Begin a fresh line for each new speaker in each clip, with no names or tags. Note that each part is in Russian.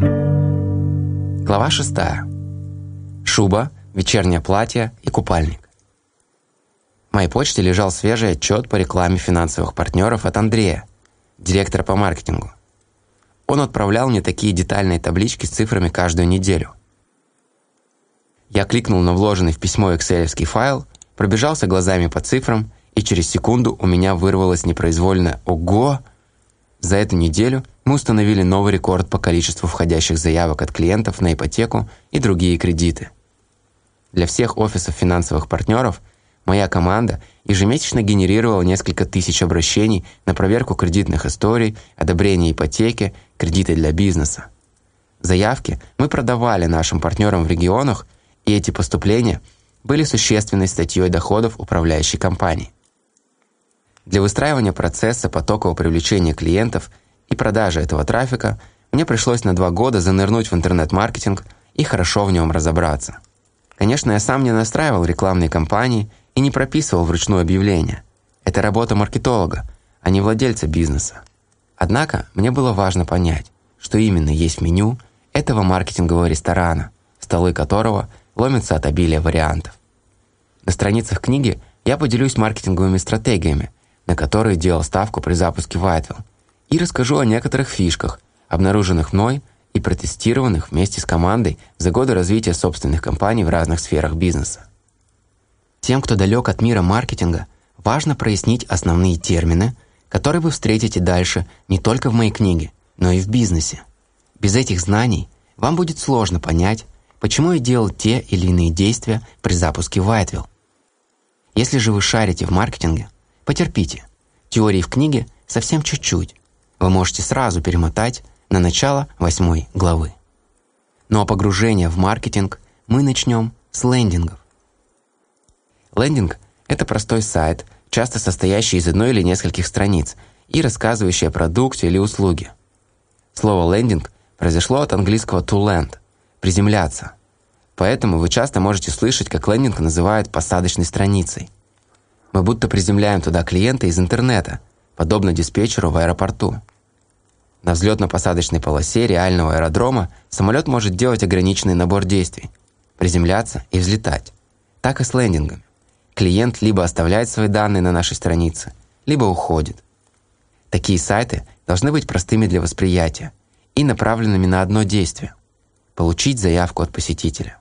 Глава 6. Шуба, вечернее платье и купальник. В моей почте лежал свежий отчет по рекламе финансовых партнеров от Андрея, директора по маркетингу. Он отправлял мне такие детальные таблички с цифрами каждую неделю. Я кликнул на вложенный в письмо excel файл, пробежался глазами по цифрам, и через секунду у меня вырвалось непроизвольно «Ого!». За эту неделю мы установили новый рекорд по количеству входящих заявок от клиентов на ипотеку и другие кредиты. Для всех офисов финансовых партнеров моя команда ежемесячно генерировала несколько тысяч обращений на проверку кредитных историй, одобрение ипотеки, кредиты для бизнеса. Заявки мы продавали нашим партнерам в регионах, и эти поступления были существенной статьей доходов управляющей компании. Для выстраивания процесса потокового привлечения клиентов и продажи этого трафика мне пришлось на два года занырнуть в интернет-маркетинг и хорошо в нем разобраться. Конечно, я сам не настраивал рекламные кампании и не прописывал вручную объявления. Это работа маркетолога, а не владельца бизнеса. Однако мне было важно понять, что именно есть в меню этого маркетингового ресторана, столы которого ломятся от обилия вариантов. На страницах книги я поделюсь маркетинговыми стратегиями, на которые делал ставку при запуске Whiteville, и расскажу о некоторых фишках, обнаруженных мной и протестированных вместе с командой за годы развития собственных компаний в разных сферах бизнеса. Тем, кто далек от мира маркетинга, важно прояснить основные термины, которые вы встретите дальше не только в моей книге, но и в бизнесе. Без этих знаний вам будет сложно понять, почему я делал те или иные действия при запуске Whiteville. Если же вы шарите в маркетинге, потерпите. Теории в книге совсем чуть-чуть. Вы можете сразу перемотать на начало восьмой главы. Ну а погружение в маркетинг мы начнем с лендингов. Лендинг – это простой сайт, часто состоящий из одной или нескольких страниц и рассказывающий о продукте или услуге. Слово «лендинг» произошло от английского «to land» – «приземляться». Поэтому вы часто можете слышать, как лендинг называют посадочной страницей. Мы будто приземляем туда клиента из интернета, подобно диспетчеру в аэропорту. На взлетно-посадочной полосе реального аэродрома самолет может делать ограниченный набор действий – приземляться и взлетать. Так и с лендингом. Клиент либо оставляет свои данные на нашей странице, либо уходит. Такие сайты должны быть простыми для восприятия и направленными на одно действие – получить заявку от посетителя.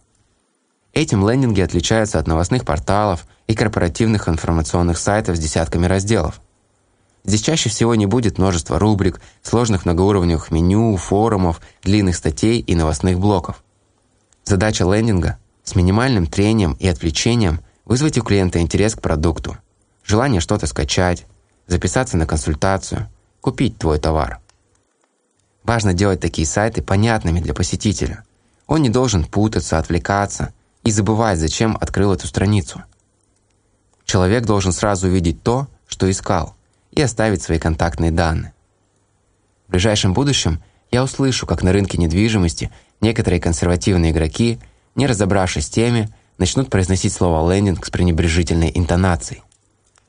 Этим лендинги отличаются от новостных порталов и корпоративных информационных сайтов с десятками разделов. Здесь чаще всего не будет множества рубрик, сложных многоуровневых меню, форумов, длинных статей и новостных блоков. Задача лендинга – с минимальным трением и отвлечением вызвать у клиента интерес к продукту, желание что-то скачать, записаться на консультацию, купить твой товар. Важно делать такие сайты понятными для посетителя. Он не должен путаться, отвлекаться и забывать, зачем открыл эту страницу. Человек должен сразу увидеть то, что искал – и оставить свои контактные данные. В ближайшем будущем я услышу, как на рынке недвижимости некоторые консервативные игроки, не разобравшись с теми, начнут произносить слово «лендинг» с пренебрежительной интонацией.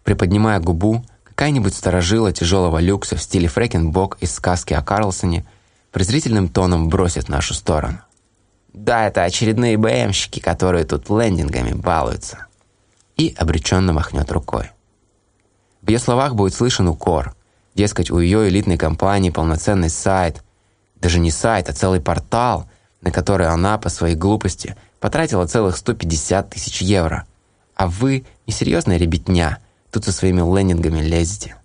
Приподнимая губу, какая-нибудь сторожила тяжелого люкса в стиле Фрэкенбок из сказки о Карлсоне презрительным тоном бросит в нашу сторону. «Да, это очередные БМщики, которые тут лендингами балуются». И обреченно махнет рукой. В ее словах будет слышен укор. Дескать, у ее элитной компании полноценный сайт. Даже не сайт, а целый портал, на который она по своей глупости потратила целых 150 тысяч евро. А вы, несерьезная ребятня, тут со своими лендингами лезете.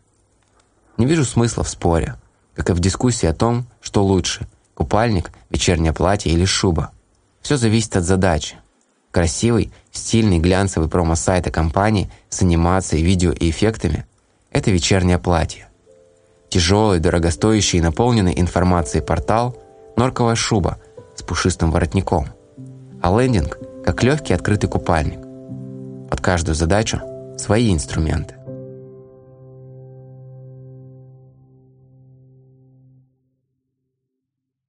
Не вижу смысла в споре, как и в дискуссии о том, что лучше – купальник, вечернее платье или шуба. Все зависит от задачи. Красивый, стильный, глянцевый промо-сайт компании с анимацией, видео и эффектами это вечернее платье. Тяжелый, дорогостоящий и наполненный информацией портал – норковая шуба с пушистым воротником. А лендинг – как легкий открытый купальник. Под каждую задачу – свои инструменты.